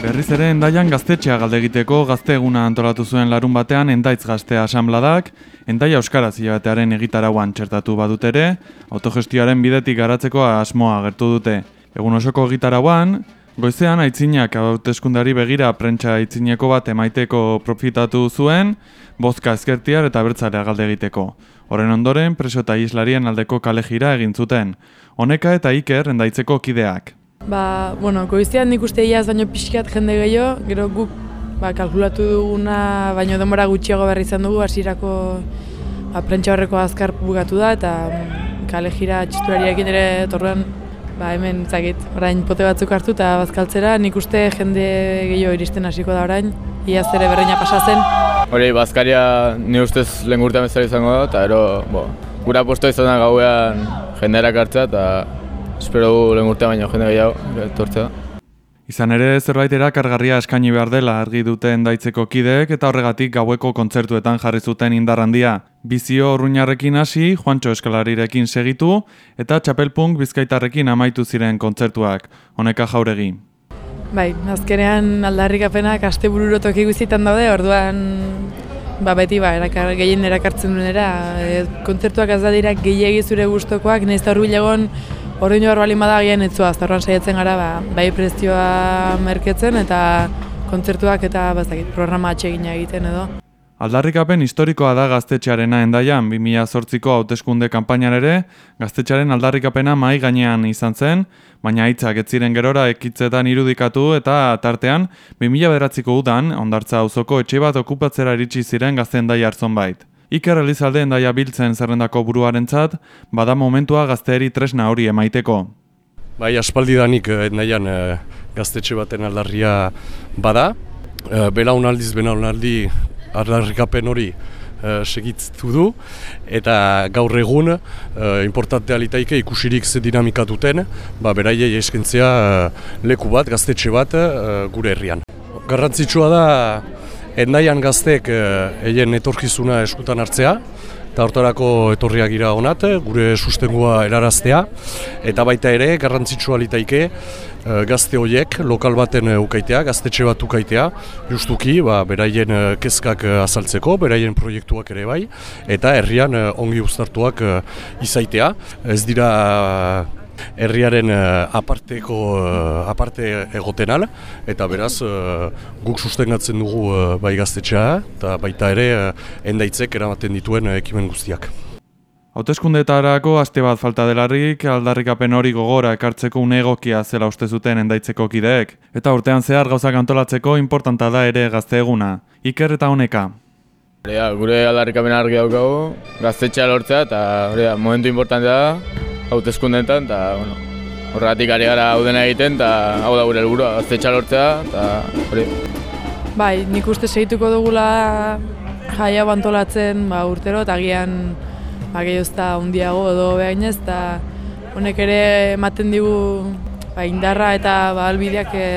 Berriz ere endaian gaztetxea galde egiteko gazte eguna antolatu zuen larun batean endaitz gaztea asanbladak, endaia euskaraz hilabetearen egitarauan txertatu badut ere, autogestioaren bidetik garatzeko asmoa gertu dute. Egun osoko egitarauan, goizean aitzinak hauteskundari begira prentsa aitzineko bat emaiteko profitatu zuen, bozka ezkertiar eta bertzarea galde egiteko. Horren ondoren, preso eta islarien aldeko kalejira egin zuten. Honeka eta Iker endaitzeko kideak. Ba, bueno, goiztean nik uste iaz baino pixkat jende gehiago, gero guk ba, kalkulatu duguna baino denbora gutxiago berri izan dugu, hasierako ba, prentsa horreko azkar bugatu da, eta mm, kale jira txisturariak ere torren ba, hemen zakit, orain pote batzuk hartu eta bazkaltzera, nik uste jende gehiago iristen hasiko da orain, iaz ere berreina pasatzen. Hori, bazkaria ni ustez lehen gurtean bezala izango da, eta ero, bo, gura posto izan da gauean jenderak hartzea, eta espero du lehen urtea baino jende gehiago, etortzea. Izan ere zerbait erakargarria eskaini behar dela argi duten daitzeko kideek eta horregatik gaueko kontzertuetan jarri zuten indar handia. Bizio urruñarrekin hasi, Juancho Eskalarirekin segitu eta Txapelpunk Bizkaitarrekin amaitu ziren kontzertuak. Honeka jauregi. Bai, azkenean aldarrikapenak aste bururotok iguzitan daude, orduan ba, beti ba, erakar, gehien erakartzen duenera. E, kontzertuak ez da dira gehiagi zure gustokoak, nahiz da Horrein joar bali madagian ez zuaz, saiatzen gara ba, bai prezioa merketzen eta kontzertuak eta bazakit, programa atsegina egiten edo. Aldarrikapen historikoa da gaztetxearena endaian, 2008ko hauteskunde kanpainan ere, gaztetxearen aldarrikapena mai gainean izan zen, baina hitzak ez ziren gerora ekitzetan irudikatu eta tartean, 2009ko udan, ondartza auzoko etxe bat okupatzera iritsi ziren gazte endai hartzon bait. Iker Elizalde endaia biltzen zerrendako buruarentzat, bada momentua gazteeri tresna hori emaiteko. Bai, aspaldidanik eh, endaian eh, gaztetxe baten aldarria bada. E, belaunaldiz, belaunaldi aldarrikapen hori segitzu du. Eta gaur egun, e, importantea litaike ikusirik ze dinamika duten, ba, beraiei eskentzea leku bat, gaztetxe bat gure herrian. Garrantzitsua da, Endaian gaztek eien etorkizuna eskutan hartzea, eta hortarako etorriak gira honat, gure sustengua eraraztea, eta baita ere, garrantzitsua litaike, gazte horiek, lokal baten ukaitea, gaztetxe bat ukaitea, justuki, ba, beraien kezkak azaltzeko, beraien proiektuak ere bai, eta herrian ongi uztartuak izaitea. Ez dira herriaren uh, aparteko uh, aparte egoten ala, eta beraz uh, guk sustengatzen dugu uh, bai gaztetxea eta baita ere uh, endaitzek eramaten dituen uh, ekimen guztiak. Hauteskundetarako aste bat falta delarrik aldarrikapen hori gogora ekartzeko une egokia zela uste zuten endaitzeko kideek, eta urtean zehar gauzak antolatzeko importanta da ere gazte eguna. Iker eta honeka. gure aldarrikapen argi daukagu, gaztetxea lortzea eta momentu importantea da, hauteskundeetan eta bueno, horregatik ari gara hau dena egiten eta hau da gure helburua gaztetxa lortzea eta hori. Bai, nik uste segituko dugula jaia bantolatzen ba, urtero eta agian ba, gehiozta hundiago edo behainez eta honek ere ematen digu ba, indarra eta ba, albideak e,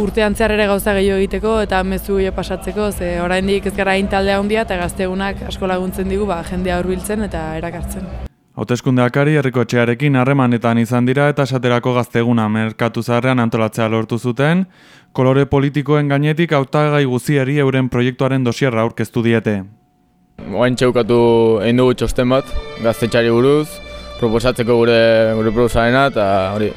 urtean zehar ere gauza gehiago egiteko eta mezu jo pasatzeko, ze oraindik ez gara intaldea handia eta gaztegunak asko laguntzen digu ba, jendea hurbiltzen eta erakartzen. Hauteskundeakari herriko etxearekin harremanetan izan dira eta esaterako gazteguna merkatu zaharrean antolatzea lortu zuten, kolore politikoen gainetik hautagai guzieri euren proiektuaren dosierra aurkeztu diete. Oain txaukatu egin dugu txosten bat, gaztetxari buruz, proposatzeko gure gure proposarena eta hori,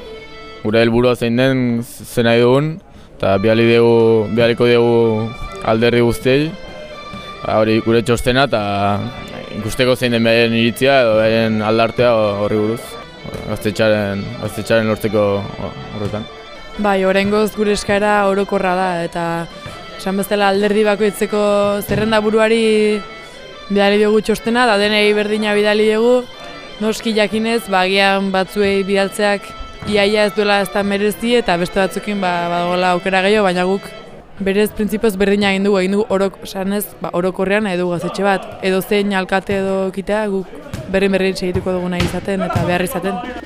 gure helburua zein den zen nahi dugun, eta bihali dugu, bihaliko dugu alderri guztiei, hori gure txostena eta ikusteko zein den beren iritzia edo beren aldartea horri buruz, gaztetxaren, gaztetxaren lortzeko horretan. Bai, horrengoz gure eskaera orokorra da, eta esan bezala alderdi bakoitzeko zerrenda buruari bidali dugu txostena, da denei berdina bidali dugu, noski jakinez, bagian batzuei bidaltzeak iaia ez duela ez da merezi eta beste batzukin ba, badagoela aukera gehiago, baina guk berez printzipioz berdina egin dugu, egin dugu orok, sanez, ba, orokorrean edo gazetxe bat, edo zein alkate edo kitea guk berrin berrin segituko duguna izaten eta behar izaten.